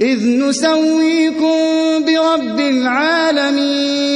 إذ نسويكم برب العالمين.